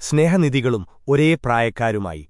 സ്നേഹനിധികളും ഒരേ പ്രായക്കാരുമായി.